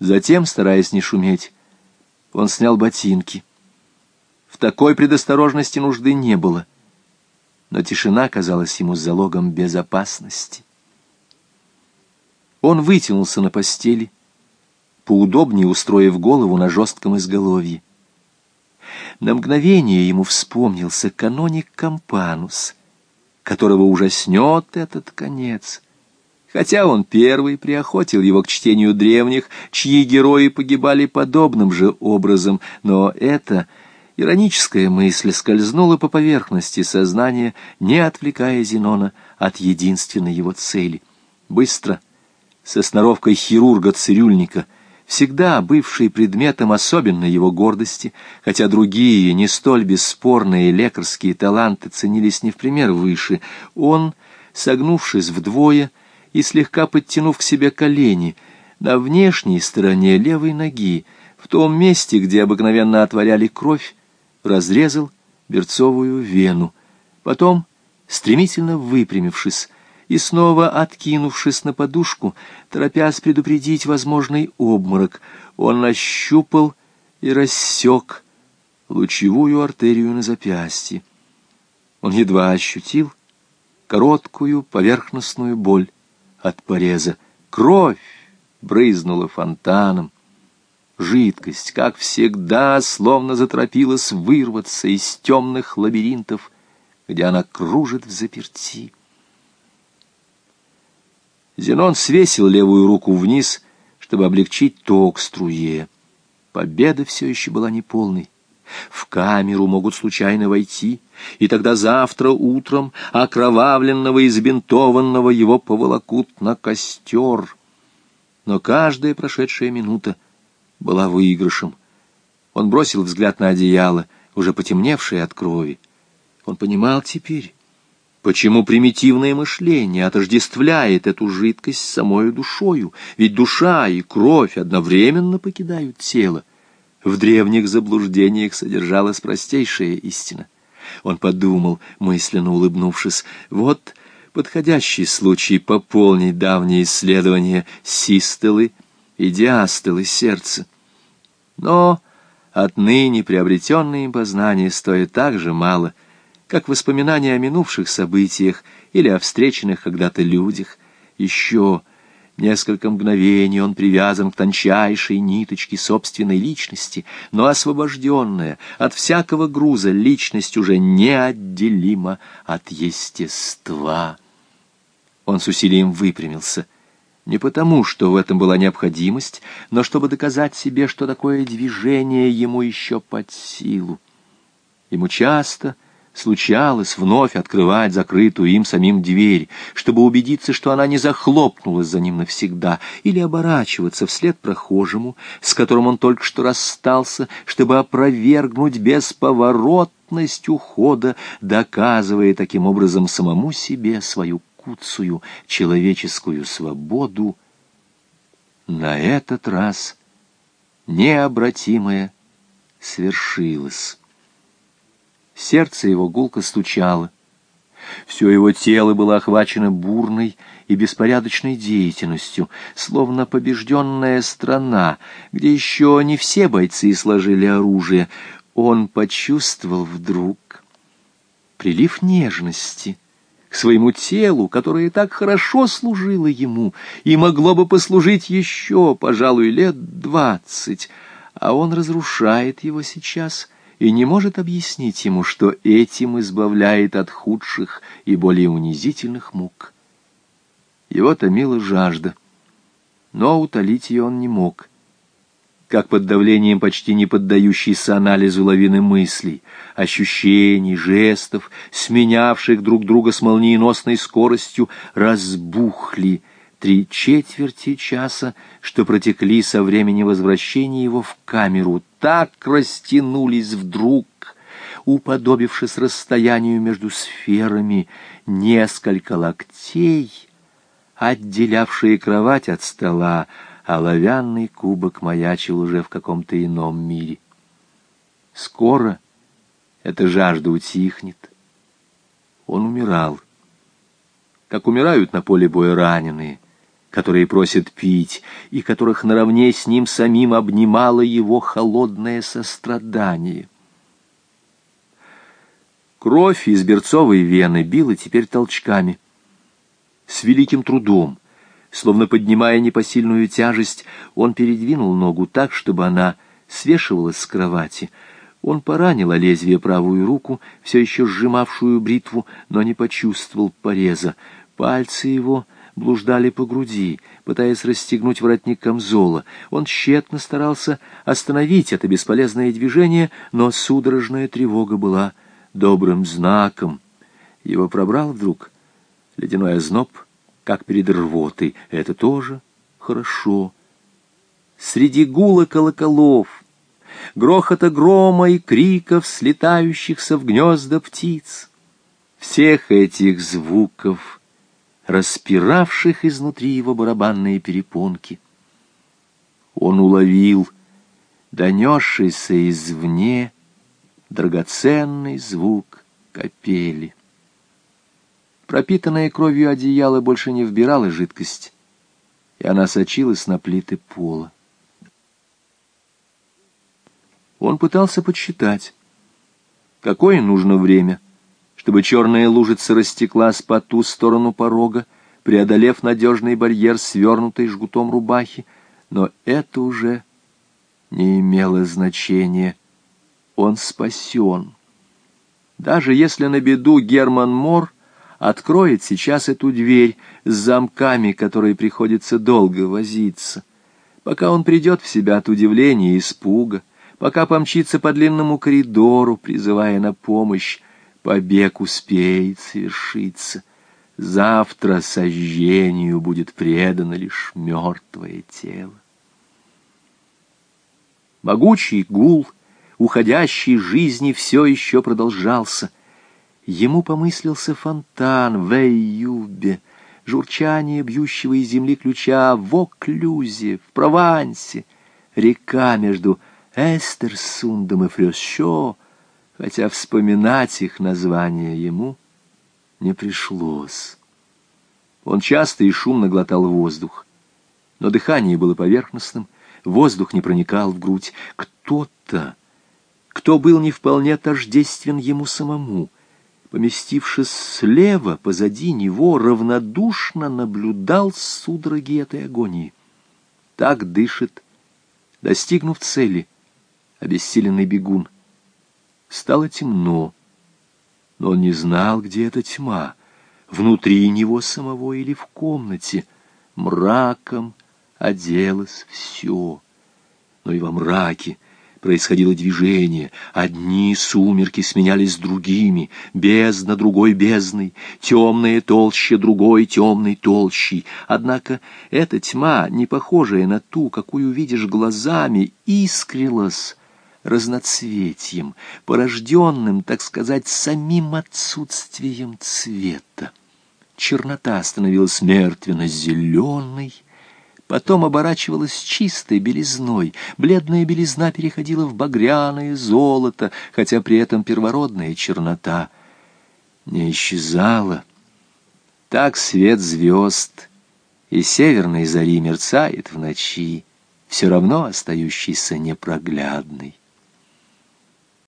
Затем, стараясь не шуметь, он снял ботинки. В такой предосторожности нужды не было, но тишина казалась ему залогом безопасности. Он вытянулся на постели, поудобнее устроив голову на жестком изголовье. На мгновение ему вспомнился каноник Кампанус, которого ужаснет этот конец — хотя он первый приохотил его к чтению древних, чьи герои погибали подобным же образом, но это ироническая мысль скользнула по поверхности сознания, не отвлекая Зенона от единственной его цели. Быстро, со сноровкой хирурга-цирюльника, всегда бывший предметом особенной его гордости, хотя другие, не столь бесспорные лекарские таланты ценились не в пример выше, он, согнувшись вдвое, и слегка подтянув к себе колени, на внешней стороне левой ноги, в том месте, где обыкновенно отворяли кровь, разрезал берцовую вену. Потом, стремительно выпрямившись и снова откинувшись на подушку, торопясь предупредить возможный обморок, он ощупал и рассек лучевую артерию на запястье. Он едва ощутил короткую поверхностную боль от пореза. Кровь брызнула фонтаном. Жидкость, как всегда, словно заторопилась вырваться из темных лабиринтов, где она кружит в заперти. Зенон свесил левую руку вниз, чтобы облегчить ток струе. Победа все еще была неполной. В камеру могут случайно войти, и тогда завтра утром окровавленного и забинтованного его поволокут на костер. Но каждая прошедшая минута была выигрышем. Он бросил взгляд на одеяло, уже потемневшее от крови. Он понимал теперь, почему примитивное мышление отождествляет эту жидкость с самой душою, ведь душа и кровь одновременно покидают тело. В древних заблуждениях содержалась простейшая истина. Он подумал, мысленно улыбнувшись, вот подходящий случай пополнить давние исследования систолы и диастолы сердца. Но отныне приобретенные познания стоят так же мало, как воспоминания о минувших событиях или о встреченных когда-то людях. Еще Несколько мгновений он привязан к тончайшей ниточке собственной личности, но освобожденная от всякого груза личность уже неотделима от естества. Он с усилием выпрямился. Не потому, что в этом была необходимость, но чтобы доказать себе, что такое движение ему еще под силу. Ему часто случалось вновь открывать закрытую им самим дверь, чтобы убедиться, что она не захлопнулась за ним навсегда, или оборачиваться вслед прохожему, с которым он только что расстался, чтобы опровергнуть бесповоротность ухода, доказывая таким образом самому себе свою куцую человеческую свободу. На этот раз необратимое свершилось. Сердце его гулко стучало. Все его тело было охвачено бурной и беспорядочной деятельностью, словно побежденная страна, где еще не все бойцы сложили оружие. Он почувствовал вдруг прилив нежности к своему телу, которое так хорошо служило ему и могло бы послужить еще, пожалуй, лет двадцать, а он разрушает его сейчас — и не может объяснить ему, что этим избавляет от худших и более унизительных мук. Его томила жажда, но утолить ее он не мог, как под давлением почти не поддающейся анализу лавины мыслей, ощущений, жестов, сменявших друг друга с молниеносной скоростью, разбухли, три четверти часа, что протекли со времени возвращения его в камеру, так растянулись вдруг, уподобившись расстоянию между сферами, несколько локтей, отделявшие кровать от стола, а оловянный кубок маячил уже в каком-то ином мире. Скоро эта жажда утихнет. Он умирал, как умирают на поле боя раненые — которые просят пить, и которых наравне с ним самим обнимало его холодное сострадание. Кровь из берцовой вены била теперь толчками. С великим трудом, словно поднимая непосильную тяжесть, он передвинул ногу так, чтобы она свешивалась с кровати. Он поранил о лезвие правую руку, все еще сжимавшую бритву, но не почувствовал пореза. Пальцы его блуждали по груди, пытаясь расстегнуть воротник камзола. Он тщетно старался остановить это бесполезное движение, но судорожная тревога была добрым знаком. Его пробрал вдруг ледяной озноб, как перед рвотой. Это тоже хорошо. Среди гула колоколов, грохота грома и криков, слетающихся в гнезда птиц, всех этих звуков, распиравших изнутри его барабанные перепонки, он уловил донесшийся извне драгоценный звук капели. Пропитанное кровью одеяло больше не вбирало жидкость, и она сочилась на плиты пола. Он пытался подсчитать, какое нужно время, чтобы черная лужица растеклась по ту сторону порога, преодолев надежный барьер, свернутый жгутом рубахи, но это уже не имело значения он спасен. Даже если на беду Герман Мор откроет сейчас эту дверь с замками, которые приходится долго возиться, пока он придет в себя от удивления и испуга, пока помчится по длинному коридору, призывая на помощь, побег успеет совершиться. Завтра сожжению будет предано лишь мертвое тело. Могучий гул — уходящей жизни все еще продолжался. Ему помыслился фонтан в Эйюбе, журчание бьющего из земли ключа в Оклюзе, в Провансе, река между Эстерсундом и Фрёсшо, хотя вспоминать их название ему не пришлось. Он часто и шумно глотал воздух, но дыхание было поверхностным, воздух не проникал в грудь. Кто-то кто был не вполне тождествен ему самому, поместившись слева, позади него, равнодушно наблюдал судороги этой агонии. Так дышит, достигнув цели, обессиленный бегун. Стало темно, но он не знал, где эта тьма, внутри него самого или в комнате. Мраком оделось все, но и во мраке — происходило движение. Одни сумерки сменялись другими, бездна другой бездной, темная толще другой темной толщей. Однако эта тьма, не похожая на ту, какую видишь глазами, искрилась разноцветием, порожденным, так сказать, самим отсутствием цвета. Чернота становилась мертвенно-зеленой, потом оборачивалась чистой белизной, бледная белизна переходила в багряное золото, хотя при этом первородная чернота не исчезала. Так свет звезд и северной зари мерцает в ночи, все равно остающийся непроглядный.